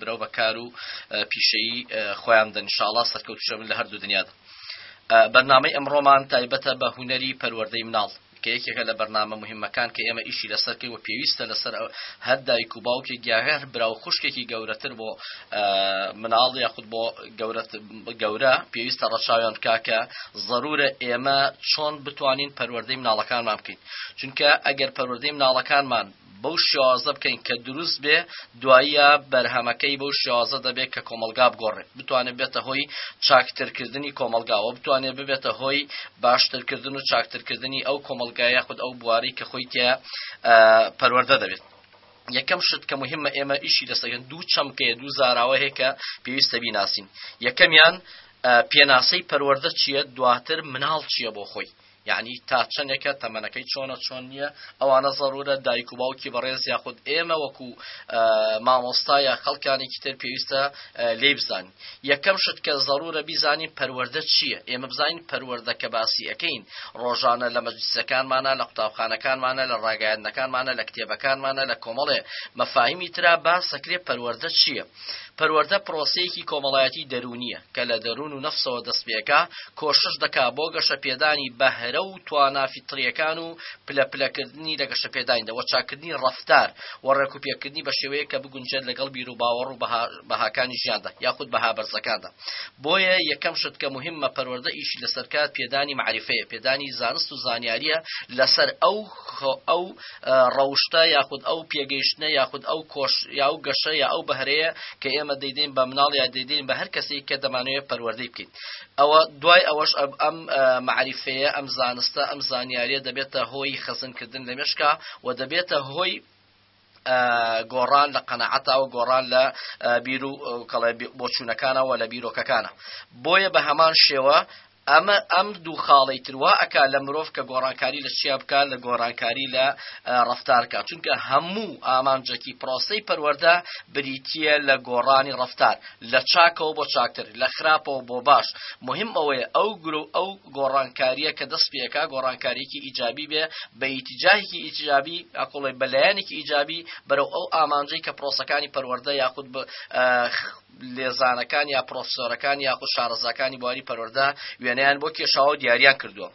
برەو بە کار و پیشەیی خۆیان بدەن انشاءاللە سەرکەوتوشە بن لە هەردوو دنیادا بەرنامەی ئەمڕۆمان تایبەتە بە هونەری پەروەردەی مناڵ کە یەکێکە لە بەرنامە مهمەکان کە ئێمە ئیشی لەسەرکەی و پێویستە لەسەر هەر دایک و باوکێک گیاهر برا و خوشکێکی گەورەتر بۆ مناڵ یاخود بۆ گەورە پێویستە ڕەچاویان بکاکە ضرورە ئێمە چۆن بتوانین پەروەردەی مناڵەکانمان بکەین چونکە ئەگەر پەروەردەی مناڵەکانمان بەو شێوازە بکەین کە دروست بێ دواییە بەرهەمەکەی بەو شێوازە دەبێ کە کۆمەڵگا بگۆڕێ بتوانێ بێتە هۆی چاکترکردنی کۆمەڵگا وە بتوانێ ببێتە هۆی باشترکردن و چاکترکردنی ئەو کۆمەڵگا یاخود ئەو بواری کە خۆی تێ پەروەەردە دەبێت یەکەم شت کە مهمە ئێمە ئیشی لەسەگەن دوو چەمکەیە دوو زاراوە هەیە کە پێویستە بیناسین یەکەمیان پێناسەی پەروەەردە چییە دواتر مناڵ چییە بۆ خۆی یەعنی تا چەنێکە تەمەنەکەی چۆنە چۆن نییە ئەوانە زەرورە دایک و باوکی بەڕێز یاخود ئێمە وەکو مامۆستا یا خەڵکانێکی تر پێویستە لێی بزانین یەکەم شت کە زەرورە بیزانین پەروەردە چییە ئێمە بزانین پەروەردە کە باسی ئەەکەین ڕۆژانە لە مەجلیسەکانمانە لە قوتابخانەکانمانە لە ڕاگەیاندنەکانمانە لە کتێبەکانمانە لە کۆمەڵێ مەفاهیمی ترا باسەکرێ پەروەردە چییە پەروەردە پرۆسەیەکی کۆمەڵایەتی دەروونییە، کە لە دەروون و نەفسەوە دەست پێکا، کۆشش دەکا بۆ گەشەپێدانی بەهرە و توانا فیتڕییەکان و پلە پلەکردنی لە گەشەپێدانیدا و چاککردنی ڕەفتار و ڕێکوپێکردنی بە شێوەیەک کە بگونجێت لەگەڵ بیروباوەڕ و بەهاکانی ژیاندا یاخود بەها بەرزەکاندا. بۆیە یەکەم شت کە موهیممە پەروەردە ئیشی لەسەر کات پێدانی مەعریفەیە، پێدانی زانست و زانیارییە لەسەر ئەو خۆ ئەو ڕەوشتە یاخود ئەو پێگەیشتنە یاخود ئەو کۆش یا و گەشە یا ئەو بەهرەیە کە ئێمە دەیدەین بە مناڵ یا دەیدەین بە هەر کەسێک کە دەمانوێت پەروەردەی بکەین ئەوە دوای ئەوەش ئەم معریفەیە ئەم زانستە ئەم زانیاریە دەبێتە هۆی خەزنکردن لە مشکا و دەبێتە هۆی گۆڕان لە قەنەعەتەوە گۆڕان لە بیر و کەڵێ بۆچوونەکانەوە لە بیرۆکەکانە بۆیە بە هەمان شێوە ئەمە ئەم دوو خاڵەی تر وا ئەکا لە مرۆڤ کە گۆڕانکاری لە چیا بکا لە گۆرانکاری لە ڕەفتار کا چونکە هەموو ئامانجەکی پرۆسەی پەروەردە بریتیە لە گۆڕانی ڕەفتار لە چاکەوە بۆ چاکتر لە خراپەوە بۆ باش مهم ئەوەیە ئەو گرو ئەو گۆڕانکاریە کە دەست پێ کا گۆڕانکاریەکی ئیجابی بێ بە ئیتیجاهێکی ئیتیجابی ئەکوڵێ بە لایەنێکی ئیجابی بەرەو ئەو ئامانجەی کە پرۆسەکانی پەروەردە یاخود لێزانەکان یا پرۆفسۆرەکان یاخود شارەزاکانی بواری پەروەردە وێنەیان بۆ کێشاوە و دیاریان کردووە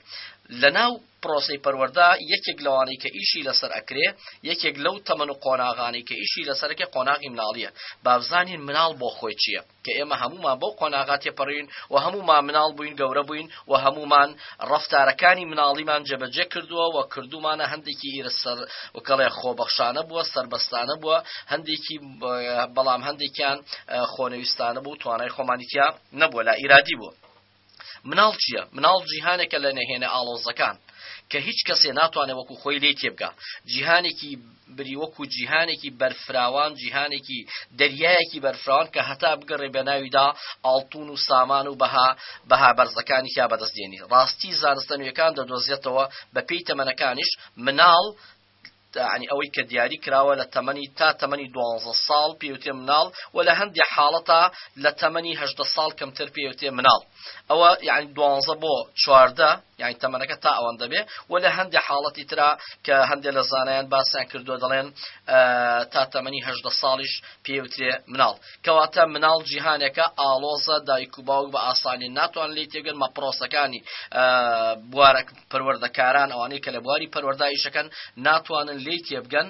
لە ناو پرۆسی پەروەەردە یەکێک لەوانەی کە ئیشی لەسەر ئەکرێ یەکێک لەو تەمەن و قۆناغانەی کە ئیشی لەسەرەکە قۆناغی مناڵیە بابزانین مناڵ بۆ خۆی چییە کە ئێمە هەمومان بۆ قۆناغات تێپەڕین و هەمومان مناڵ بووین گەورە بووین و هەمومان ڕفتارەکانی مناڵیمان جەبەجێ کردووە و کردومانە هەندێکی ئیرە سەر وکەڵێ خۆبەخشانە بووە سربەستانە بووە هەندێکی بەڵام هەندێکیان خۆنەویستانە بوو توانای خۆمانی تیا نەبووە لا ئیرادی بوو مناڵ چییە مناڵ جیهانێکە لە نەهێنە ئاڵۆزەکان کە هیچ کەسێ ناتوانێت وەکو خۆی لی تێبگا جیهانێکی بری وەکو جیهانێکی بەرفراوان جیهانێکی دەریایەکی بەرفراوان کە هەتا بگەڕێ بە ناویدا ئاڵتون و سامان و بەها بەها بەرزەکانی یا بەدەستێنی ڕاستی زانستە نوێەکان دەدۆزێتەوە بە پێی تەمەنەکانیش مناڵ یەعنی ئەوەی کە دیاری کراوە لە تەمەنی تا تەمەنی دوانزە ساڵ پێوتێ مناڵ و لە هەندێ حاڵەتا لە تەمەنی هەژدە ساڵ کەمتر پێوتێ مناڵ ئەوە یعنی دوانزە بۆ چواردە یعنی تەمەنەکە تا ئەوەن دەبێ و لە هەندێ حاڵەتی ترا کە هەندێ لە زانایان باسیان کردو دەڵێن تا تەمەنی هەژدە ساڵیش پێوترێ مناڵ کەواتە مناڵ جیهانێکە ئاڵۆزە دایک و باوک بە ئاسانی ناتوان لی تێگەن مەپرۆسەکانی بوارەکە پەروەردەکاران ئەوانەی کە لە بواری پەروەردا ئیشەکەن ناتوانن لی تێبگەن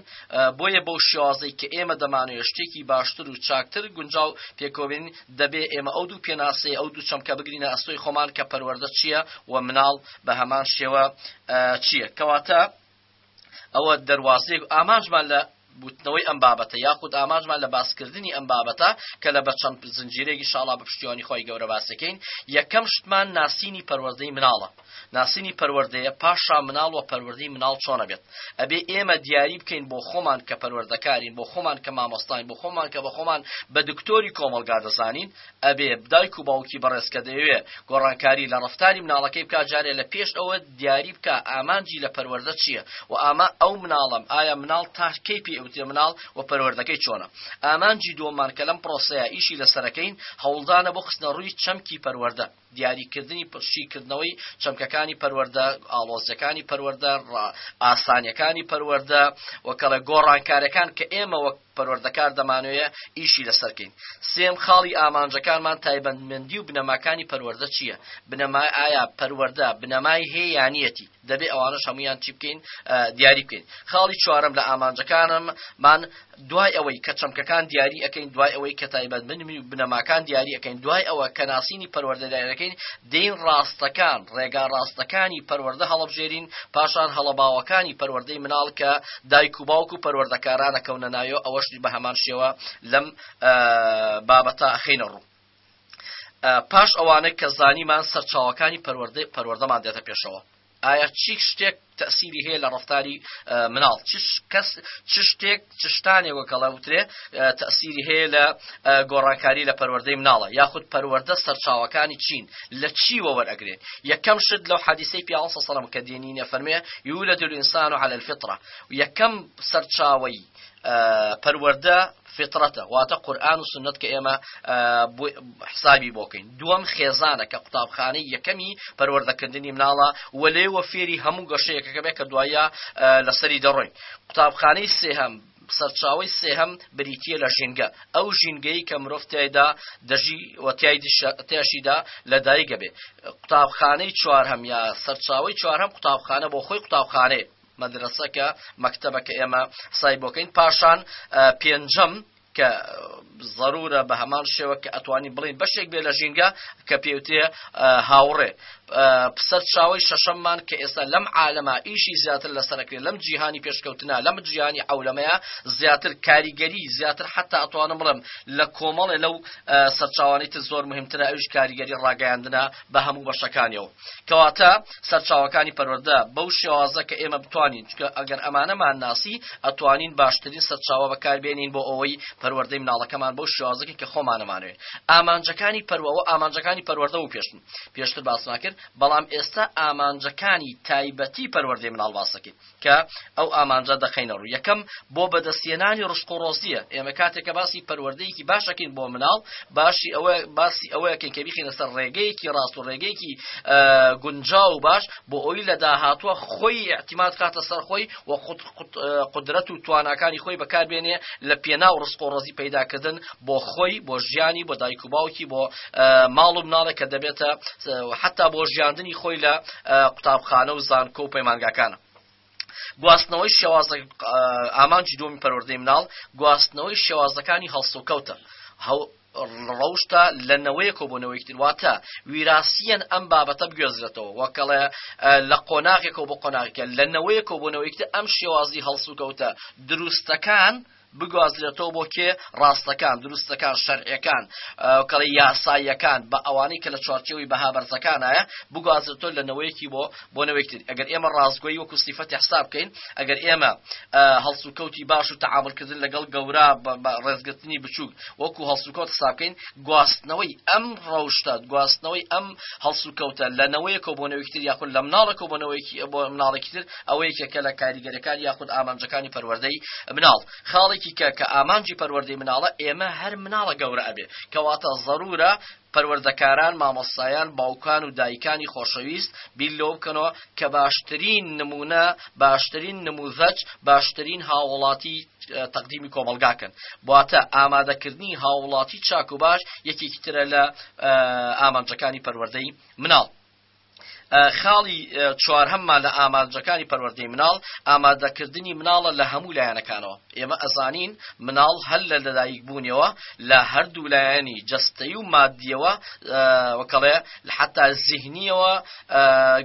بۆیە بەو شێوازەی کە ئێمە دەمانوێت شتێکی باشتر و چاکتر گونجاو پێکۆبین دەبێ ئێمە ئەو دوو پێناسەیە ئەو دوو چەمکە بگرینە ئەستۆی خۆمان کە پەروەردە چییە و مناڵ بە هەمان شێوە چییە کەواتە ئەوە دەروازەیەک ئامانجمان لە وتنەوەی ئەم بابەتە یاخود ئامانجمان لە باسکردنی ئەم بابەتە کە لە بە چەند زنجیرەیەکی شاڵا بە پشتیوانی خۆی گەورە باسەکەین یەکەم شتمان ناسینی پەروەردەی مناڵە ناسینی پەروەردەیە پاشا مناڵ و پەروەردەی مناڵ چۆنە بێت ئەبێ ئێمە دیاری بکەین بۆ خۆمان کە پەروەردەکارین بۆ خۆمان کە مامۆستاین بۆ خۆمان کە بە خۆمان بە دکتۆری کۆمەلگا دەزانین ئەبێ دایک و باوکی بەڕێز کە دەیەوێ گۆڕانکاری لە ڕەفتاری مناڵەکەی بکا جارێ لە پێش ئەوە دیاری بکا ئامانجی لە پەروەردە چییە و ئاما ئەو مناڵەم ئایا مناڵ تا کەی پێی ئەوترێ مناڵ و پەروەردەکەی چۆنە ئامانجی دووەممان کە لەم پڕۆسەیە ئیشی لەسەرەکەین هەوڵدانە بۆ خستنە ڕووی چەمکی پەروەردە دیاریکردنی شیکردنەوەی چەمکەکانی پەروەردە، ئاڵۆزیەکانی پەروەردە، ڕا ئاسانیەکانی پەروەردە و کەڵە گۆڕانکارەکان کە ئێمە وەک پەروەردەکار دەمانەوێ ئیشی لەسەر کەین. سێم خاڵی ئامانجەکانمان تایبەتمەندی و بنەماکانی پەروەردە چیە؟ بنەما ئایا پەروەردە بنەمای هێیانیەتی؟ دەبێ ئەوانەش هەموویان چی بکەین دیاری بکەین خاڵی چوارم لە ئامانجەکانم من دوای ئەوەی کە چەمکەکان دیاری ئەەکەین دوای ئەوەی کە تایبەت بنمی و بنەماکان دیاری ئەەکەین دوای ئەوە کە ناسینی پەروەردەدارەکەین دین ڕاستەکان ڕێگا ڕاستەکانی پەروەەردە هەڵبژێرین پاشان هەڵەباوەکانی پەروەەردەی مناڵ کە دایک و باوک و پەروەردەکارانە کەونە ناوێ ئەوەشتی بە هەمان شێوە لەم بابەتە خینە ڕوو پاش ئەوانە کە زانیمان سەرچاوەکانی پەروەردەی پەروەردەمان دێتە پێشەوە ئایا چی شتێک تەسیری هەیە لە ڕفتاری مناڵ کەس چ شتێک چشتانێ وەکەڵەوترێ تەسیری هەیە لە گۆڕانکاری لە پەروەردەی مناڵە یاخود پەروەەردە سەرچاوەکانی چین لە چی وەوەرەگرێت یەکەم شت لەو حەدیسەی پێ سەڵم کە دێنینە فەرمێ یولە دل ئینسان و على الفطرە یەکەم سەرچاوی پەروەەردە فیتڕەتە واتە قورئان و سوننەت کە ئێمە حسابی بۆ کەین دووەم خێزانە کە قوتابخانەی یەکەمی پەروەردەکردنی مناڵە و لێوە فێری هەموو گەشەیەکەکە بێ کە دوایە لەسەری دەڕۆین قوتابخانەی سێهەم سەرچاوی سێهەم بریتیە لە ژینگە ئەو ژینگەی کە مرۆڤ تایدا دەژی و تیاشیدا لە دایگە بێ قوتابخانەی چوارهەم یا سەرچاوی چوارهەم قوتابخانە بۆ خۆی قوتابخانەیە مەدرەسەکە، مەکتەبە کە ئێمە سای بۆکەین، پاشان پێنجەم کە زەرورە بە هەمان شێوە کە ئەتوانی بڵین بەشێک بێ لە ژینگە کە پێوتێ هاوڕێ سەر چاوەی شەشەممان کە ئێستا لەم عالەما ئیشی زیاتر لەسەرکرێت لەم جیهانی پێشکەوتنا لەم جیهانی ئەولەمەیە زیاتر کاریگەری زیاتر حتا ئەتوانم بڵم لە کۆمەڵێ لەو سەرچاوانی تر زۆر مهمترە ئەوش کاریگەری ڕاگەیاندنە بە هەموو بەشەکانیەوە کەواتە سەرچاوەکانی پەروەردە بەو شێوازە کە ئێمە بتوانین چکە ئەگەر ئەمانەمان ناسی ئەتوانین باشترین سەرچاوە بەکاربێنین بۆ ئەوەی پەروەردەی مناڵەکەمان بەو شێوازەکە کە خۆمانەمانوێت ئامانجەکانی پەروەوە ئامانجەکانی پەروەردە و پێشتن پێشتر باسناکرد بەڵام ئێستا ئامانجەکانی تایبەتی پەروەردەی مناڵ باسەکەین کە ئەو ئامانجە دەخەینە ڕوو یەکەم بۆ بەدەستهێنانی ڕشق و ڕۆزییە ئێمە کاتێک کە باسی پەروەردەیەکی باشەکەین بۆ مناڵ باشی ئەوە باسی ئەوەیەکەین کە بیخینە سەر ڕێگەیەکی ڕاست و ڕێگەیەکی گونجا و باش بۆ ئەوی لە داهاتوە خۆی احتیمات خاتە سەر خۆی و قدرەت و تواناکانی خۆی بەکاربێنێ لە پێناو ڕسق و ڕۆزی پەیداکردن بۆ خۆی بۆ ژیانی بۆ دایک و باوکی بۆ ماڵ و مناڵێک کە دەبێتە حتا بۆ ژیاندنی خۆی لە قوتابخانە و زانکۆ و پەیمانگاکانە گواستنەوەی شێوازە ئامانجی دومی پەروەردەی مناڵ گواستنەوەی شێوازەکانی هەڵسوکەوتە ڕەوشتە لە نەوەیەکۆ بۆ نەوەیکتر واتە ویراسیەن ئەم بابەتە بگوێزرێتەوە وەکەڵێ لە قۆناغێکەوە بۆ قۆناغکە لە نەوەیەکۆ بۆ نەوەیکتر ئەم شێوازی هەڵسوکەوتە دروستەکان بگوازرێتەوە بۆ کێ؟ ڕاستەکان، دروستەکان، شەرعیەکان، کەڵێ یاساییەکان، بە ئەوانەی کە لە چوارچێوەی بەها بەرزەکانایە، بگوازرێتەوە لە نەوەیەکی بۆ بۆ نەوەیەکی تر. ئەگەر ئێمە ڕاستگۆیی وەکو سیفەتی حساب بکەین، ئەگەر ئێمە هەڵسوکەوتی باش و تەعامول کردن لەگەڵ گەورە بە ڕێزگرتنی بچووک وەکو هەڵسوکەوت حساب بکەین، گواستنەوەی ئەم ڕەوشتە، گواستنەوەی ئەم هەڵسوکەوتە لە نەوەیەکەوە بۆ نەوەیەکی تر یاخود لە مناڵێکەوە بۆ نەوەیەکی بۆ مناڵێکی تر، ئەوە یەکێکە لە کاریگەریەکانی یاخود ئامانجەکانی پەروەردەی مناڵ خاڵێکی کە کە ئامانجی پەروەردەی مناڵە ئێمە هەر مناڵە گەورە ئەبێ کەواتە ضرورە پەروەردەکاران مامۆستایان باوکان و دایکانی خۆشەویست بیر لەوە بکەنەوە کە باشترین نمونە باشترین نموزەج باشترین هاوڵاتی تەقدیمی کۆمەلگاکەن بواتە ئامادەکردنی هاوڵاتی چاک و باش یەکێکی ترە لە ئامانجەکانی پەروەردەی مناڵ خاڵی چوارهەممان لە ئامانجەکانی پەروەردەی مناڵ، ئامادەکردنی مناڵە لە هەموو لایەنەکانەوە، ئێمە ئەزانین مناڵ هەر لە لەدایک بوونیەوە لە هەردوو لایەنی جەستەی و ماددیەوە وەکەڵێ حەتا زیهنیەوە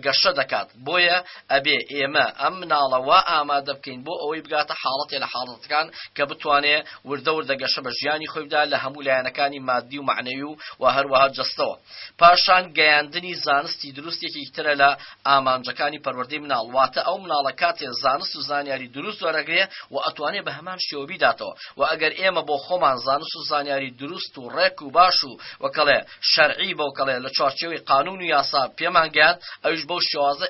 گەشە دەکات، بۆیە ئەبێ ئێمە ئەم مناڵە وا ئامادە بکەین بۆ ئەوەی بگاتە حاڵەتێ لە حاڵەتەکان کە بتوانێ وردە وردە گەشە بە ژیانی خۆی بدا لە هەموو لایەنەکانی ماددی و مەعنەوی و هەروەها جەستەوە. پاشان گەیاندنی زانستی دروست یەکێکی ترە لە ئامانجەکانی پەروەردەی مناڵ، واتە ئەو مناڵە کاتێ زانست و زانیاری دروست وەرەگرێ و ئەتوانێ بە هەمان شێوە بیداتەوە و ئەگەر ئێمە بۆ خۆمان زانست و زانیاری دروست و ڕێک و باش و وەکەڵێ شەرعی بەوکەڵێ لە چوارچێوەی قانون و یاسا پێمان گەیاند ئەویش بەو شێوازە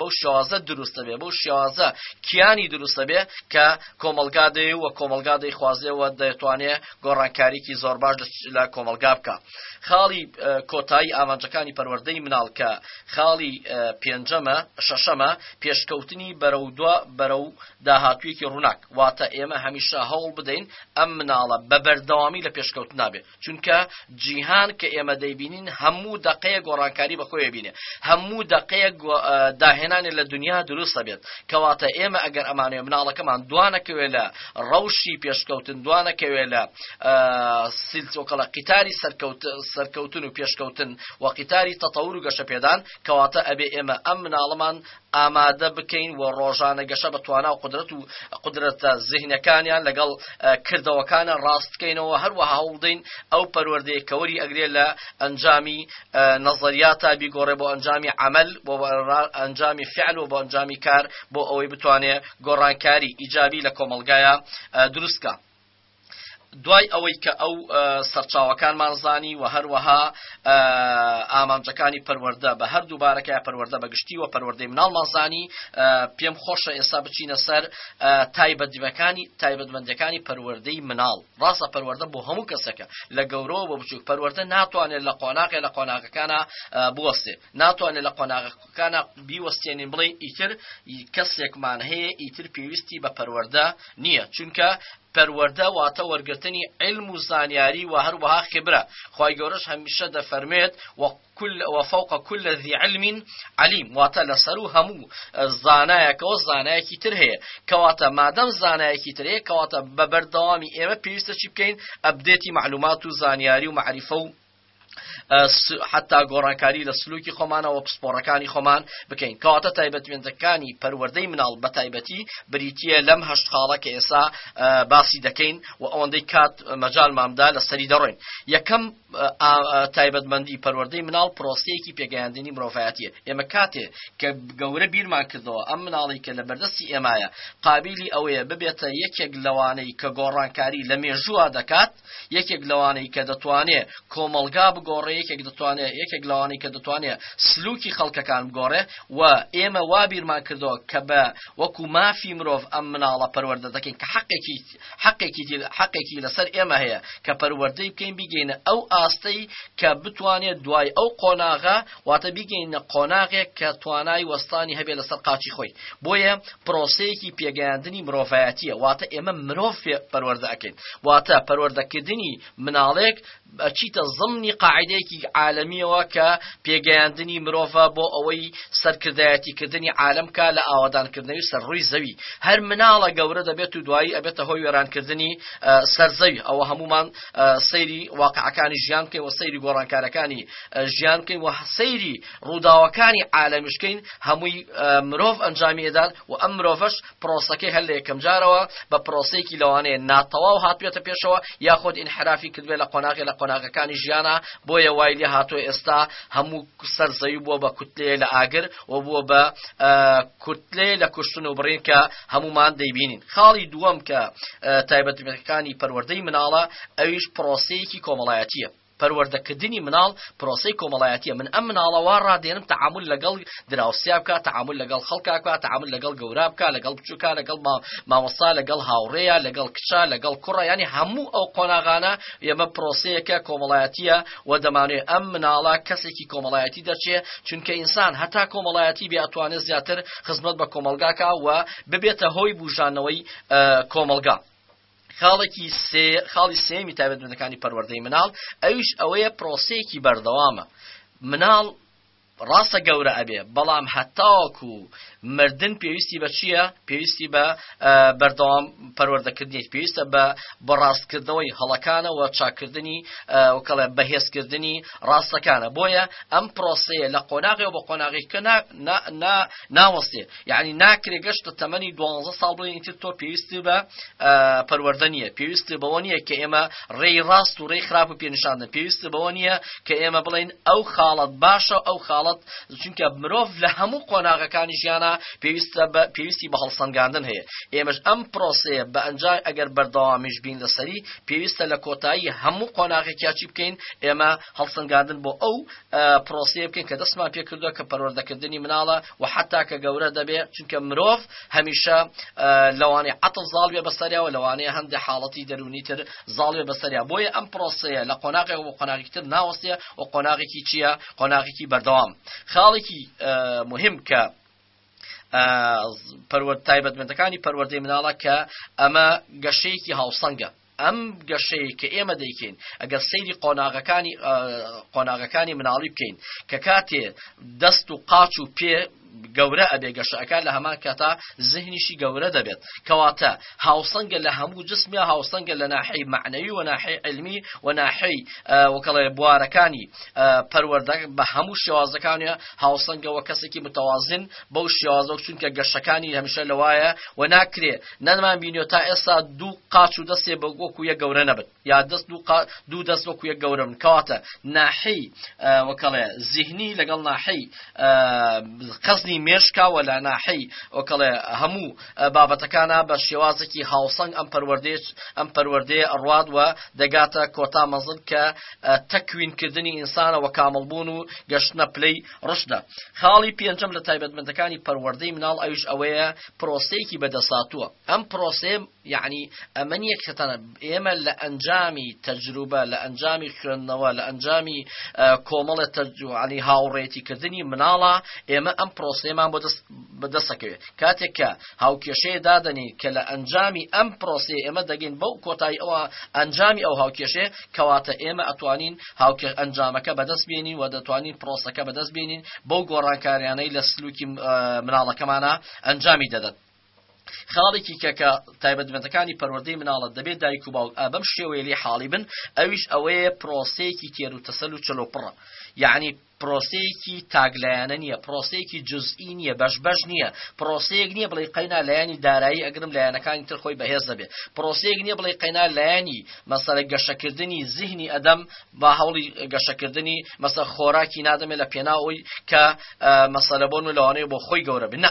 بەو شێوازە دروستە بێ بەو شێوازە کیانی دروستە بێ کە کۆمەلگا دەی و کۆمەلگا دەیخوازێ و دەتوانێ گۆڕانکاریکی زۆر باش لە کۆمەلگا بکە. خاڵی کۆتایی ئامانجەکانی پەروەردەی مناڵ کە خاڵی پێنجەمە شەشەمە پێشکەوتنی بەرەو دوا بەرەو داهاتوویەکی ڕووناک واتە ئێمە هەمیشە هەوڵ بدەین ئەم مناڵە بە بەردەوامی لە پێشکەوتنا بێ چونکە جیهان کە ئێمە دەیبینین هەموو دەقەیە گۆڕانکاری بەخۆیە بینێ هەموو دەقەیە داهێنانی لە دنیا دروستە بێت کەواتە ئێمە ئەگەر ئەمانەیە مناڵەکەمان دوانەکەوێت لە ڕەوشی پێشکەوتن دوانەکەوێ لە سیلسوکەڵە قیتاری سەرکەوتن و پێشکەوتن و قیتاری تەتەور و گەشەپێدان، کەواتە ئەبێ ئێمە ئەم مناڵەمان ئامادە بکەین و ڕۆژانە گەشە بە توانا و قودرەت و قودرەتە زهینەکانیان لەگەڵ کردەوەکانە ڕاست بکەینەوە، هەروەها هەوڵدەین ئەو پەروەردەیە کە وەری ئەگرێ لە ئەنجامی نەزەریاتا بیگۆڕێ بۆ ئەنجامی عەمەل و ئەنجامی فعل و بۆ ئەنجامی کار بۆ ئەوەی بتوانێ گۆڕانکاری ئیجابی لە کۆمەڵگایا دروست کا. دوای ئەوەی کە ئەو سەرچاوەکانمان زانی و هەروەها ئامانجەکانی پەروەردە بە هەردوو بارەکە پەروەردە بەگشتی و پەروەردەی مناڵمان زانی پێم خۆشە ئێستا بچینە سەر تایبەتمەکانی تایبەتمەندەکانی پەروەردەی مناڵ ڕاستە پەروەردە بۆ هەموو کەسەکە لە گەورەوە بە بچووک پەروەردە ناتوانێت لە قۆناغێ لە قۆناغەکانە بوەستێ ناتوانین لە قۆناغەکانا بیوەستێنین بڵێین ئیتر کەسێکمان هەیە ئیتر پێویستی بە پەروەردە نییە چونکە پەروەردە واتە وەرگرتنی علم و زانیاری و هەروەها خبرە خی گەورەش هەمیشە دەفەرمێت وەفوق کل ذی علم علیم واتە لەسەر و هەموو زانایەکەەوە زانایەکی تر هەیە کەواتە مادەم زانایەکی تر هەیە کەواتە بە بەردەوامی ئێمە پێویستە چی بکەین ئەبدێتی معلومات و زانیاری و معریفە و حتا گۆڕانکاری لە سلوکی خۆمانەوە پسپۆڕەکانی خۆمان بکەین کەواتە تایبەتمێنتەکانی پەروەەردەی مناڵ بە تایبەتی بریتە لەم هەشت خاڵە کە ئێسا باسی دەکەین و ئەوەندەی کات مەجال مامدا لە سەری دەڕۆین یەکەم تایبەتمەندی پەروەەردەی مناڵ پرۆسەیەکی پێگەیاندنی مرۆڤایەتە ئێمە کاتێ کە گەورە بیرمان کردەوە ئەم مناڵی کە لە بەردەستی ئێمایە قابلی ئەوەیە ببێتە یەکێک لەوانەی کە گۆڕانکاری لە مێژووە دەکات یەکێک لەوانەی کە دەتوانێ کۆمەڵگا بگۆڕێ یەکێک دەتوانێ یەکێک لەوانەی کە دەتوانێ سلوکی خەڵکەکان بگۆڕێ و ئێمە وا بیرمان کردەوە کە بە وەکو مافی مرۆڤ ئەم مناڵە پەروەردە دەکەین کە حەقێکی حەقێکی حەقێکی لەسەر ئێمە هەیە کە پەروەردەی بکەین بیگەینە ئەو ئاستەی کە بتوانێت دوای ئەو قۆناغە واتە بیگەینە قۆناغێک کە توانای وەستانی هەبێت لەسەر قاچی خۆی، بۆیە پرۆسەیەکی پێگەیاندنی مرۆڤایەتییە، واتە ئێمە مرۆڤ پێ پەروەردە ئەکەین، واتە پەروەردەکردنی مناڵێک ئەچیتە زەمنی قاعیدەیەکی عالەمییەوە کە پێگەیاندنی مرۆڤە بۆ ئەوەی سەرکردایەتیکردنی عالەم کا لە ئاوەدانکردنەوی سەر ڕووی زەوی، هەر مناڵە گەورە دەبێت و دوایی ئەبێتە هۆی وێرانکردنی سەر زەوی، ئەوە هەموومان سەیری واقعەکانی ژیان بکەین و سەیری گۆڕانکارەکانی ژیان بکەین و سەیری ڕووداوەکانی عالەمیش بکەین هەمووی مرۆڤ ئەنجامی ئەدان و ئەم مرۆڤش پرۆسەکەی هەر لە یەکەم جارەوە بە پرۆسەیەکی لەوانەیە ناتەواو هاتوێتە پێشەوە یاخۆد ئینحرافی کردوێت لە قۆناغی لە قۆناغەکانی ژیانە بۆیە وای لێ هاتووە ئێستا هەموو سەر زەوی بووە بە کوتلەیە لە ئاگر و بووە بە کوتلێ لە کوشتن و بڕین کە هەمومان دەیبینین خاڵی دووەم کە تایبەتەکانی پەروەردەی مناڵە ئەویش پرۆسەیەکی کۆمەڵایەتیە پەروەردە کردنی مناڵ پرۆسەی کۆمەڵایەتیە من ئەم مناڵە وا ڕادێنم تەعامول لەگەڵ دراوسێ بکا تەعامول لەگەڵ خەڵکا بکا تەعامول لەگەڵ گەورا بکا لەگەڵ بچوکا لەگەڵ ما مامۆستا لەگەڵ هاوڕێیە لەگەڵ کچە لەگەڵ کوڕە یانی هەموو ئەو قۆناغانە یەمە پرۆسەیەکە کۆمەڵایەتیە و دەمانێ ئەم مناڵە کەسێکی کۆمەڵایەتی دەرچێ چونکە ئینسان هەتا کۆمەڵایەتی بێ ئەتوانێ زیاتر خزمەت بە کۆمەڵگاکا و ببێتە هۆی بوژانەوەی کۆمەڵگا. خاڵێکی سێ خاڵی سێمی تایبەتمەندەکانی پەروەردەی مناڵ ئەویش ئەوەیە پرۆسەیەکی بەردەوامە مناڵ ڕاستە گەورە ئەبێ بەڵام هەتاوەکو مردن پێویستی بە چییە پێویستی بە بەردەوام پەروەردەکردنیت پێویستە بە بە ڕاستکردنەوەی هەڵەکانەوە چاکردنی وکەڵێ بەهێزکردنی ڕاستەکانە بۆیە ئەم پرۆسەیە لە قۆناغی و بە قۆناغی کە ناوەستێ یعنی ناکرێ گەشتە تەمەنی دوانزە ساڵ بڵێن ئیتر تۆ پێویستی بە پەروەردە نییە پێویستی بەوە نییە کە ئێمە ڕێی ڕاست و ڕێی خراپ و پێنیشاندە پێویستی بەوە نییە کە ئێمە بڵین ئەو خاڵت باشە ئەو خاڵت چونکە مرۆڤ لە هەموو قۆناغەکانی ژیانە پێویستە بە پێویستی بە هەڵسەنگاندن هەیە ئێمەش ئەم پرۆسەیە بە ئەنجای ئەگەر بەردەوامیش بین لەسەری پێویستە لە کۆتایی هەموو قۆناغێکیاچی بکەین ئێمە هەڵسەنگاندن بۆ ئەو پرۆسەیە بکەین کە دەستمان پێ کردووە کە پەروەردەکردنی مناڵە و حتا کە گەورە دەبێ چونکە مرۆڤ هەمیشە لەوانی عتل زاڵ بێ بەسەریا و لەوانەیە هەندێک حاڵەتی دەرونی تر زاڵێ بەسەریا بۆیە ئەم پرۆسەیە لە قۆناغێک بۆ قۆناغی تر ناوەستێ و قۆناغێکی چییە قۆناغێکی بەردەوام خاڵێکی مهم کە پەروەرد تایبەتمەندەکانی پەروەردەی مناڵە کە ئەمە گەشەیەکی هاوسەنگە ئەم گەشەی کە ئێمە دەیکەین ئەگەر سەیری قۆناغەکانی قۆناغەکانی مناڵی بکەین کە کاتێ دەست و قاچ و پێ گەورە ئەبێ گەشەکە لە هەمان کاتا زهنیشی گەورە دەبێت کەواتە هاوسەنگە لە هەموو جسمیا هاوسەنگە لە ناحەی معنەوی و ناحەی علمی و ناحەی وکڵێ بوارەکانی پەروەردە بە هەموو شێوازەکانە هاوسەنگەوە کەسێکی متەوازن بەو شێوازە چونکە گەشەکانی هەمیشە لەوایە و ناکرێ نەنمان بینیوە تا ئێستا دوو قاچ و دەستێ بە وەکو یە گەورە نەبن یا دەست دوو دەست وەکو یە گەورە من کەواتە ناحی وەکەڵێ زیهنی لەگەڵ ناحی قەزنی مێشکا وە لە ناحی وەکەڵێ هەموو بابەتەکانە بە شێوازێکی هاوسەنگ ئەم پەروەردێت ئەم پەروەردەیە ئەڕوات وە دەگاتە کۆتا مەزن کە تەکوینکردنی ئینسانە وە کامەڵبوون و گەشتە پلەی ڕشدە. خاڵی پێنجەم لە تایبەتمەندەکانی پەروەردەی مناڵ ئەویش ئەوەیە پرۆسەیەکی بەدەساتووە ئەم پرۆسێ یعنی ئەمە نیە کەتانە ئێمە لە ئەنجامی تەجروبە لە ئەنجامی خوێندنەوە لە ئەنجامی کۆمەڵە تەجوعالی هاوڕێتی کردنی مناڵە ئێمە ئەم پرۆسێمان بۆ بەدەسەکەوێت کاتێک کە هاوکێشەیە دادەنێین کە لە ئەنجامی ئەم پرۆسەیە ئێمە دەگەین بەو کۆتایی ئەو ئەنجامی ئەو هاوکێشەیە کەواتە ئێمە ئەتوانین هاوکێ ئەنجامەکە بەدەست بێنین و دەتوانین پرۆسەکە بەدەست بێنین بەو گۆڕانکاریانەی لە سلوکی مناڵەکەمانە ئەنجامی دەدەن. خاڵێکی کە کە تایبەتمەندەکانی پەروەردەی مناڵت دەبێت دایک و باوک ئابم شێوەیە لێ حاڵی بن ئەویش ئەوەیە پرۆسەیەکی تێر و تەسەل و چلۆپڕە یعنی پرۆسەیەکی تاک لایەنە نییە، پرۆسەیەکی جوزئی نییە، بەش بەش نییە، پرۆسەیەک نییە بڵێی قەینا لایەنی دارایی ئەگرم لایەنەکانی تر خۆی بەهێز دەبێ، پرۆسەیەک نییە بڵێی قەینا لایەنی مەسەلە گەشەکردنی زیهنی ئەدەم با هەوڵی گەشەکردنی مەسە خۆراکی نادەمێ لە پێناو ئەوەی کە مەسەلە بۆ نۆ لەوانەیە بۆ خۆی گەورە بێ نا،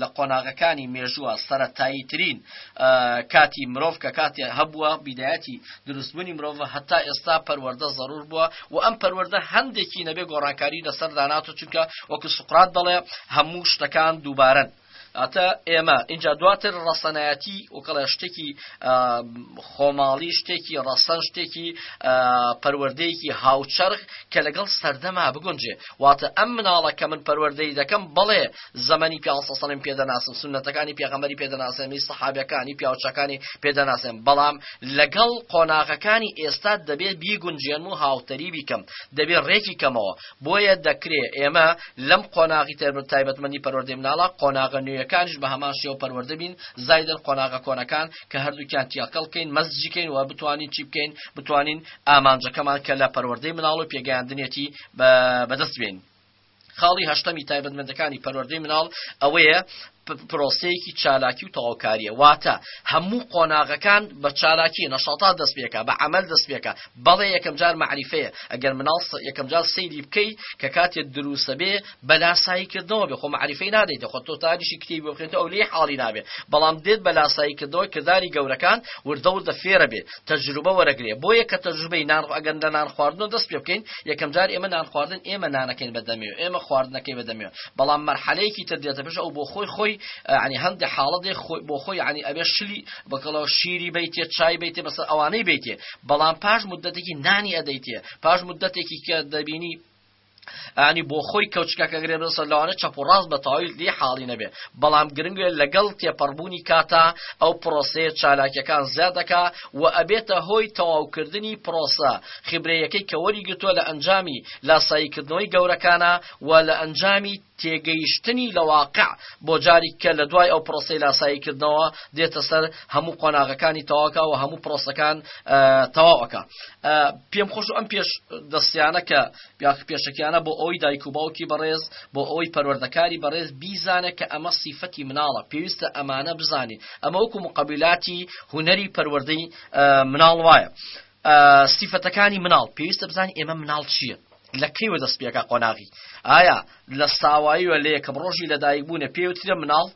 لە قۆناغەکانی مێژووە سەرەتاییترین کاتی مرۆڤ کە کاتێ هەبووە بیدایەتی دروستبوونی مرۆڤ هەتا ئێستا پەروەەردە زەرور بووە و ئەم پەروەەردە هەندێکی نەبێ گۆڕانکاری لەسەر داناتۆ چونکە وەکو سوقرات دەڵێ هەموو شتەکان دووبارن ئەتە ئێمە اینجا دواتر ڕەسەنایەتی وکەڵێ شتێکی خۆماڵی شتێکی ڕەسەن شتێکی پەروەردەیەکی هاوچەرخ کە لەگەڵ سەردەما بگونجێ واتە ئەم مناڵە کە من پەروەردەی دەکەم بڵێ زەمەنی پیاو سەسەلەم پێ دەناسم سونەتەکانی پێغەمبەری پێ دەناسێم هی سەحابەکانی پیاوچەکانی پێ دەناسێم بەڵام لەگەڵ قۆناغەکانی ئێستا دەبێ بیگونجێنم و هاوتەریبی بیکەم دەبێ ڕێکی کەمەوە بۆیە دەکرێ ئێمە لەم قۆناغی تێربن تایبەتمەندی پەروەردەی مناڵە قۆناغە نوێیەکانیش بە هەمان شێوە پەروەردە بین زایدن قۆناغە کۆنەکان کە هەردووکیان تیاکەڵ کەین مەزجی کەین و بتوانین چی بکەین بتوانین ئامانجەکەمان کە لە پەروەردەی مناڵ و پێگەیاندنێتی بەدەست بێنین خاڵی هەشتەمی تایبەتمەندەکانی پەروەردەی مناڵ ئەوەیە پرۆسەیەکی چالاکی و تەواوکاریە واتە هەموو قۆناغەکان بە چالاکی نەشاتا دەست پێکە بە عمل دەست پێکە بەڵێ یەکەم جار معریفەیە ئەگەر مناڵ یەکەم جار سەیری بکەی کە کاتێ دروستە بێ بەلاساییکردنەوە بێ خۆ معریفەی نادەیت خۆ تۆ تاریشی کتێبی بخێنێت ئەو لێ حاڵی نابێ بەڵام دێت بە لاساییکردەوە کرداری گەورەکان وردە وردە فێرە بێ تەجروبە وەرەگرێ بۆیە کە تەجروبەی نان ئەگەر لە نان خواردنەوە دەست پێ بکەین یەکەم جار ئێمە نان خواردن ئێمە نانەکەین بە دەمێ ئێمە خواردنەکەی بە دەمێ بەڵام مەرحەلەیەکی تر دێتە پێش ئەو بۆ خۆی خۆی عنی هەندێ حاڵەتێ خۆی بۆ خۆی عنی ئەبێ شلی بەکەڵەوە شیری بیتێ چای بیتێ بەسەر ئەوانەی بیتێ بەڵام پاش مدەتێکی نانی ئەدەیتێ پاش مدەتێکی کە دەبینی ئانی بۆ خۆی کەوچکەکە گرێ بسە لەوانە چەپ و ڕاست بە تاویل دی حاڵی نەبێ بەڵام گرنگێ لەگەڵ تێپەڕبوونی کاتا ئەو پرۆسەیە چالاکیەکان زیاد دەکا و ئەبێتە هۆی تەواوکردنی پرۆسە خیبرەیەکەی کە وەری گرتووە لە ئەنجامی لاساییکردنەوەی گەورەکانە و لە ئەنجامی تێگەیشتنی لە واقع بۆ جاری کە لە دوای ئەو پرۆسەی لاسایی کردنەوە دێتە سەر هەموو قۆناغەکانی تەواکە و هەموو پرۆسەکان تەواو ئەکا پێم خۆش ئەم پێش دەستیانە کە بیاخ پێشەکیانە بۆ ئەوی دایک و باوکی بەڕێز بۆ ئەوەی پەروەردەکاری بەڕێز بیزانێت کە ئەمە سیفەتی مناڵە پێویستە ئەمانە بزانین ئەمە وەکو مقابلاتی هوەری پەروەردەی مناڵ وایە سیفەتەکانی مناڵ پێویستە بزانین ئێمە مناڵ چییە لە کەیوە دەست پێکا قۆناغی ئایا لە ساواییوە لە یەکەم ڕۆژی لەدایک بوونە پێوترە مناڵ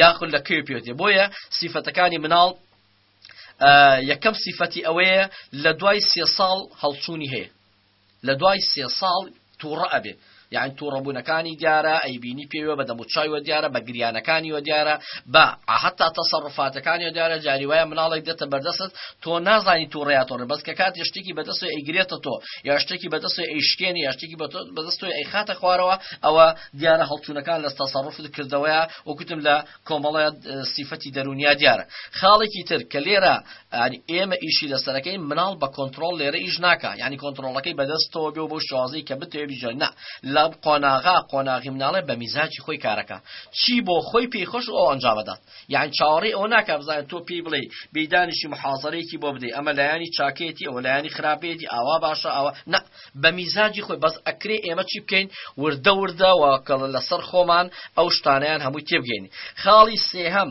یاخود لە کەوی پێوتێ بۆیە سیفەتەکانی مناڵ یەکەم سیفەتی ئەوەیە لە دوای سێ ساڵ هەڵچوونی هەیە لە دوای سێ ساڵ تووڕە ئەبێ یان تووڕەبوونەکانی دیارە ئەیبینی پێوە بە دەموچوە دیارە بە گریانەکانی وە دیارە بە ئاهتا تەسەڕفاتەکانی دیارە جاری وایە مناڵێک دێتە بەردەست تۆ نازانی توڕەیا تۆڕە بەس کە کاتێ شتێکی بەدەست تۆی ئەیگرێتە تۆ یا شتێکی بەدەست تۆی ئەیشکێنی یا شتێکی بەدەست تۆی ئەیخاتە خوارەوە ئەوە دیارە هەڵچوونەکان لە تەسەڕفت کردەوەیە وەکوتم لە کۆمەڵە سیفەتی دەرونیا دیارە خاڵێکی تر کە لێرە ئێمە ئیشی لەسەرەکەی مناڵ بە کۆنتترۆل لێرە ئیش ناکە ینی کۆنتترۆلەکەی بەدەستەوە بێ بۆ شوازی کە بتەوێ بیژەنە لە قۆناغا قۆناغی مناڵێ بە میزاجی خۆی کارەکە چی بۆ خۆی پێی خۆش ئەو ئەنجامەدات یان چاوەڕێی ئەوە ناکا بزانێت تۆ پێی بڵێی بێی دانیشی محازەرەیەکی بۆ بدەی ئەمە لایەنی چاکەیەتی ئەوە لایەنی خراپەیەتی ئاوا باشە ئەوە نە بە میزاجی خۆی بەس ئەکرێ ئێمە چی بکەین وردە وردەوە کەڵ لەسەر خۆمان ئەو شتانیان هەمووی تێبگەین خاڵی سێهەم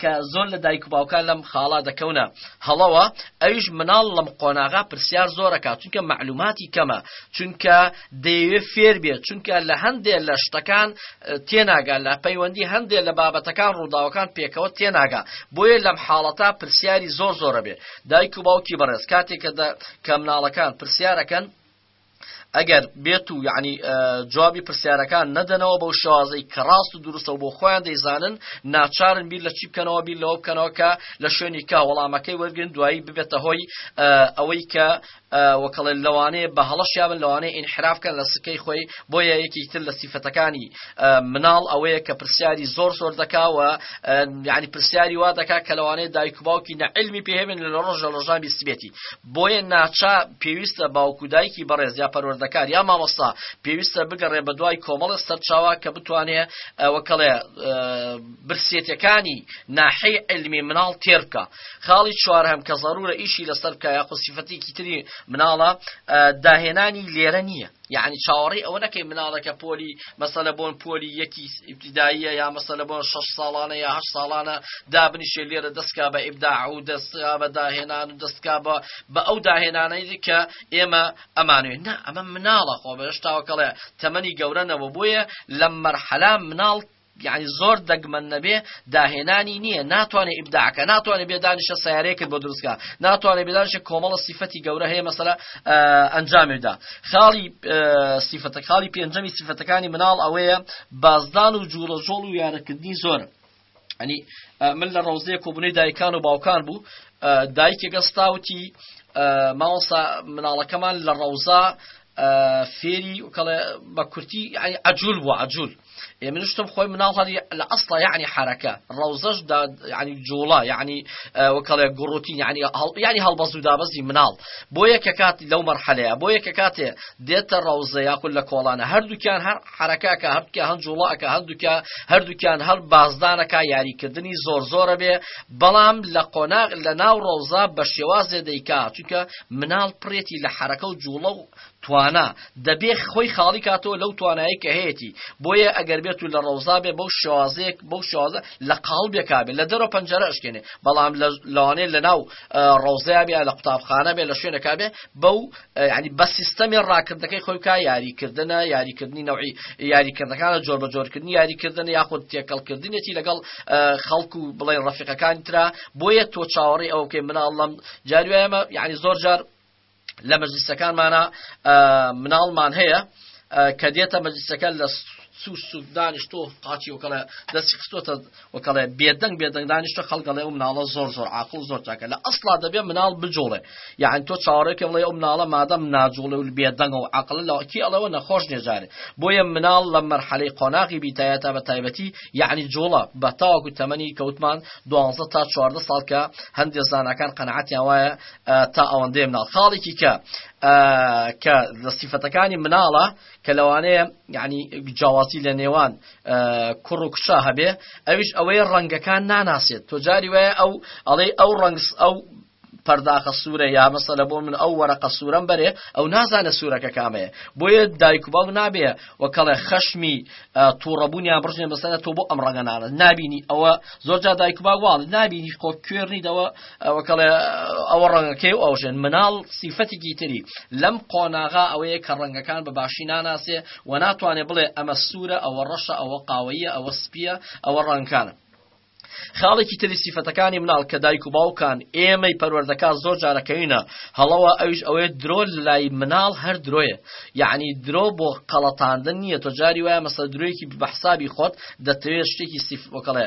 کە زۆر لە دایک و باوکان لەم خاڵا دەکەونە هەڵەوە ئەویش مناڵ لەم قۆناغا پرسیار زۆرەکە چونکە معلوماتی کەمە چونکە دەیەوێ فێر بێت چونکە لە هەندێک لە شتەکان تێناگا لە پەیوەندی هەندێک لە بابەتەکان ڕووداوەکان پێکەوە تێناگا بۆیە لەم حاڵەتا پرسیاری زۆر زۆرە بێ دایک و باوکی بەڕێز کاتێکە کە مناڵەکان پرسیارەکەن ئەگەر بێت و یعنی جوابی پرسیارەکان نەدەنەوە بەو شوازەی کە ڕاست و دروستە و بۆ خۆیان دەیزانن ناچارن بیر لە چی بکەنەوە بیر لەوە بکەنەوە کە لە شوێنی کا وەڵامەکەی وەرگن دوایی ببێتە هۆی ئەوەی کە وکەڵێن لەوانەیە بەهەڵەشیابن لەوانەیە ئینحراف کەن لە سکەی خۆی بۆیە یەکێکی تر لە سیفەتەکانی مناڵ ئەوەیە کە پرسیاری زۆر زۆر دەکا و یعنی پرسیاری وا دەکا کە لەوانەیە دایک و باوکی نە علمی پێهێمن لە ڕۆژ لە ڕۆژان بیستبێتی بۆیە ناچا پێویستە باوک و دایکی بەڕێز یا پەروەردەکار یا مامۆستا پێویستە بگەڕێ بە دوای کۆمەڵە سەرچاوە کە بتوانێ وەکەڵێ برسێتەکانی ناحەی علمی مناڵ تێرکە خاڵی چوارهەم کە زەرورە ئیشی لەسەر بکە یاخو سیفەتێکی تری مناڵە داهێنانی لێرە نییە یعنی چاوەڕی ئەوە نەکەی مناڵەکە پۆلی مەسەلە بۆن پۆلی یەکی ئیبتداییە یا مەسەلە بۆن شش ساڵانە یا هە ساڵانە دابنیشێ لێرە دەستکا بە ئیبدا و دەستکا بە داهێنان و دەستکا بە بە ئەو داهێنانەی کە ئێمە ئەمانوێت نا ئەمە مناڵە خۆ بەشتاوەکەڵێ تەمەنی گەورەنەوە بۆیە لەم مەرحەلا مناڵ یانی زۆر دەگمەن نەبێ داهێنانی نییە ناتوانێ ئیبداعکە ناتوانێ بێ دانیشە سیارەیەکت بۆ دروستکە ناتوانێ بێدانشە کۆمەڵە سیفەتی گەورە هەیە مەسەلا ئەنجامێدا خاڵی سیفەتە خاڵی پێنجەمی سیفەتەکانی مناڵ ئەوەیە بازدان و جوورە جۆڵ و یارەکردنی زۆر ئەنی من لە ڕۆزەیە کۆبنەی دایکان و باوکان بوو دایکێک گەستاوتی ماوەسا مناڵەکەمان لە ڕەوزە فێری کەڵێ بە کورتی عجول بووە عجول ئێ من شتم خۆی مناڵ هەڵی لە ئەسڵ یعنی حرەکە ڕوزەش دا ینی جوڵە یعنی وەکەڵێ گوڕوتی ینی ینی هەڵبەز و دابەزی مناڵ بۆ یەکە کات لەو مەرحەلەیە بۆ یەکە کاتێ دێتە ڕوزە یاخود لە کۆڵانە هەردووکیان هەر حەرەکە ئەکا هەردووکیان هەن جوڵە ئەکا هەردووکە هەردووکیان هەر بازدانەکە یاریکردنی زۆر زۆرە بێ بەڵام لە قۆناغ لە ناو ڕۆزا بە شێوازێ دەیکا چونکە مناڵ پرێتی لە حەرەکە و جوڵە و توانا دەبێ خۆی خاڵی کاتەوە لەو توانایی کە هەیەی بۆیە ئەگەر بێت و لە ڕۆزا بێ بەو شوازێک بەو شوازە لە قاڵ بێکابێت لە دەرەوە پەنجەرە ئەشکێنێ بەڵام لەوانێ لە ناو ڕۆزەیە لە قوتابخانە بێ لە شوێنەکە بێ بەو یعنی بە سیستەمی ڕاکردنەکەی خۆی بکە یاریکردنە یاریکردنی نەوعی یاریکردنەکانە جۆر بە جۆرکردنی یاریکردن یاخود تێکەڵکردنێتی لەگەڵ خەڵک و بڵێ ڕفیقەکان ترا بۆیە تۆ چاوەڕی ئەو بکەین مناڵم جاروایمە یعنی زۆر جار لە مەجلیسەکانمانە مناڵمان هەیە کە دێتە مەجلیسەکە لە سوور سووددانیش تۆ قاچی وکەڵە دەستی خستۆتە وکەڵێ بێدەنگ بێدەنگ دانیشتە خەڵگەڵێ و مناڵە زۆر زۆر عقل زۆر چاکە لە ئەسلا دەبێ مناڵ بجوڵێ یان تۆ چاوەڕێکە بڵێ ئەو مناڵە مادەم ناجوڵێ و بێدەنگ و عقل لەکی ئەڵەوە نەخۆش نێجارێ بۆیە مناڵ لە مەرحەلەی قۆناغی بیتایە تا بە تایبەتی یعنی جوڵە بە تاواکو تەمەنی کەوتمان دوانزە تا چواردە ساڵ کە هەندێ زانەکان قەنعاتیان وایە تا ئەوەندەێ مناڵ خاڵێکی کە کە لە سیفەتەکانی مناڵە کە لەوانەیە یعنی جیاوازی لە نێوان کوڕ و کچا هەبێ ئەویش ئەوەیە ڕەنگەکان ناناسێت تۆ جاری وایە ئەو ئەڵێ ئەو ڕەنگ ئەو پەرداخە سوورە یا مەسەلە بۆ من ئەو وەرەقە سوورەم بەرێ ئەو نازانە سوورەکە کامەیە بۆیە دایک و باوک نابێ وەکەڵێ خەشمی تووڕەبوونیان بڕژێن بەسەرە تۆ بۆ ئەم ڕەنگەنانە نبینی ئەوە زۆر جا دایک و باواڵ نبینی خۆ کوێرنیدەوە ئەوەکەڵێ ئەوە ڕەنگەکەی و ئەوژێن مناڵ سیفەتێکی تری لەم قۆناغا ئەوەیە کە ڕەنگەکان بە باشی ناناسێ و ناتوانێت بڵێ ئەمە سوورە ئەوە ڕەشە ئەوە قاوەیە ئەوە سپیە ئەوە ڕەنکانە خاڵێکی تری سیفەتەکانی مناڵ کە دایک و باوکان ئێمەی پەروەردەکە زۆر جارەکەینە هەڵەوە ئەوش ئەوەیە درۆ لای مناڵ هەر درۆیە یعنی درۆ بۆ قەڵەتاندن نییە تۆ جاری وایە مەسە درۆیەکی بەحسابی خۆت دەتەوێت شتێکی سیفکەڵێ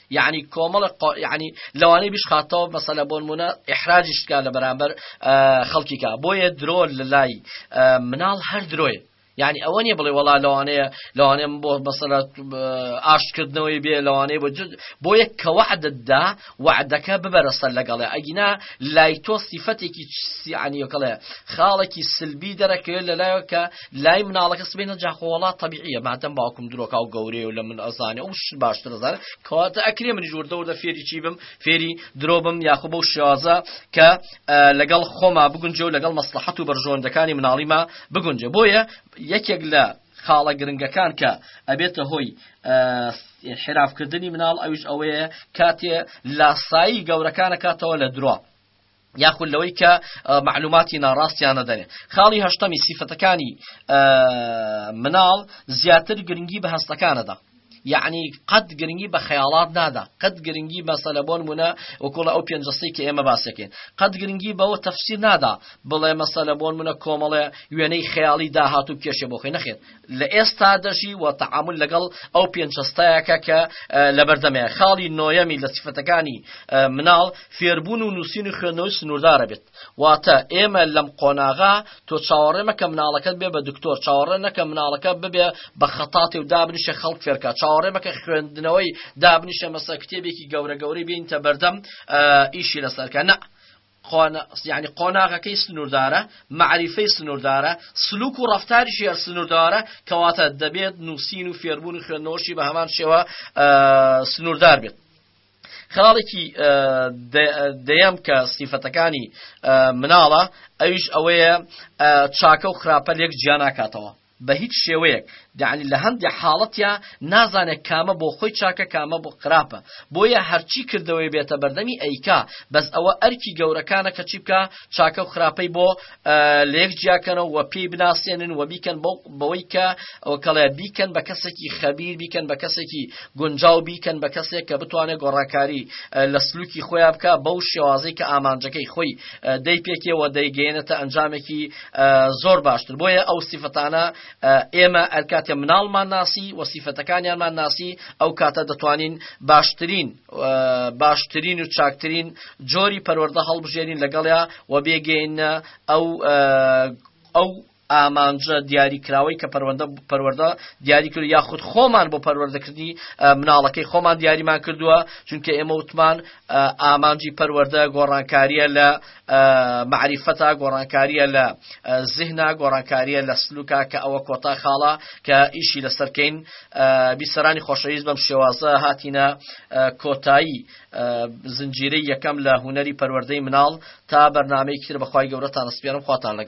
یەعنی کۆمەڵێک قۆ یەعنی لەوانەیە بیشخاتەوە مەسەلە بۆ نموونە ئیحراجیش بکا لە بەرامبەر خەڵکیکا بۆیە درۆ لە لای مناڵ هەر درۆیە یعنی ئەوە نیە بڵێ وڵا لەوانەیە لەوانێ بۆ بەسەر ئاشتکردنەوەی بێ لەوانەیە بۆ بۆ یەک کە وعدتدا وعدەکە ببەرە سەر لەگەڵێ ئەگینا لای تۆ سیفەتێکی سیعانیەکەڵێ خاڵێکی سلبی دەرەکەوێت لە لایەوە کە لای مناڵەکە سبەینە جا خۆ وەڵا تەبیعیە مادەم باوکم درۆکا و گەورەیە و لە من ئەزانێ ئەو شت باشتر ئەزانێ کەواتە ئەکرێ منیش وردە وردە فێری چی بم فێری درۆ بم یاخۆ بەو شێوازە کە لەگەڵ خۆما بگونجێ و لەگەڵ مەسلحەت و بەرژۆندەکانی مناڵیما بگونجێ بۆیە یەکێک لە خاڵە گرنگەکان کە ئەبێتە هۆی حرافکردنی مناڵ ئەوش ئەوەیە کاتێ لاسایی گەورەکانە کاتەوە لە درۆ یاخود لەوەی کە معلوماتی ناڕاستیانە دەرێ خاڵی هەشتەمی سیفەتەکانی مناڵ زیاتر گرنگی بە هەستەکانەدا یعنی قەت گرنگی بە خەیاڵات نادا قەت گرنگی مەسەلە بۆن مونە وکوڵە ئەو پێنجستەی کە ئێمە باسەکەین قەت گرنگی بەوە تەفسیر نادا بڵێ مەسەلە بۆن منە کۆمەڵێ وێنەی خەیاڵی داهات و کێشێ بۆ خۆی نەخێت لە ئێستا دەژی و تەعامل لەگەڵ ئەو پێنجەستایەکە کە لەبەردەمێ خاڵی نۆیەمی لە سفەتەکانی مناڵ فێربوون و نووسین و خوێندنەوەی سنووردارە بێت واتە ئێمە لەم قۆناغا تۆ چاوەڕێ مەکە مناڵەکەت بێ بە دکتۆر چاوەڕێ نەکە مناڵەکە ببێ بە خەتاتی و دابنیشە خەڵک فێرکە چاوەڕێ مەکە خوێندنەوەی دابنیشە مەسە کتێبێکی گەورە گەورەی بینتە بەردەم ئیشی لەسەرکە نە یەعنی قۆناغەکەی سنووردارە، مەعریفەی سنووردارە، سلووک و ڕەفتاریشی هەر سنووردارە، کەواتە دەبێت نووسین و فێربوون و خوێندنەوەشی بە هەمان شێوە سنووردار بێت. خاڵێکی دەیەم کە سیفەتەکانی مناڵە ئەویش ئەوەیە چاکە و خراپە لێک جیا ناکاتەوە. بە هیچ شێوەیەک دەعنی لە هەندێ حاڵەتیا نازانێ کامە بۆ خۆی چاکە کامە بۆ خراپە بۆیە هەرچی کردەوەی بێتە بەردەمی ئەیکا بەس ئەوە ئەرکی گەورەکانە کە چی بکا چاکە و خراپەی بۆ لەیەک جیاکەنەوە وە پێی بناسێنن وە بیکەن بەو بەوەی کە ئەوە کەڵێ بیکەن بە کەسێکی خەبیر بیکەن بە کەسێکی گونجاو بیکەن بە کەسێک کە بتوانێت گۆڕانکاری لە سلوکی خۆیان بکە بەو شێوازەی کە ئامانجەکەی خۆی دەی پێکێوە دەیگەێنێتە ئەنجامێکی زۆر باشتر بۆیە ئەو سیفەتانە ئێمە ئەرکاتە مناڵمان ناسی و سیفەتەکانیانمان ناسی ئەو کاتە دەتوانین باشترین باشترین و چاکترین جۆری پەروەەردە هەڵبژێنین لەگەڵیا و بێگەینە ئەو ئەو ئامانجە دیاریکراوەی کە پەروەندە پەروەەردە دیاری کرد یاخود خۆمان بۆ پەروەردەکردنی مناڵەکەی خۆمان دیاریمان کردووە چونکە ئێمە وتمان ئامانجی پەروەەردە گۆڕانکاریە لە مەعریفەتە گۆڕانکاریە لە زیهنا گۆڕانکاریە لە سلوکە کە ئەوە کۆتا خاڵە کە ئیشی لەسەرکەین بیسەرانی خۆشەویست بەم شێوازە هاتینە کۆتایی زنجیرەی یەکەم لە هوەری پەروەردەی مناڵ تا بەرنمەی کتر بەخوای گەورەتان سپێرم خواتان لەگەڵ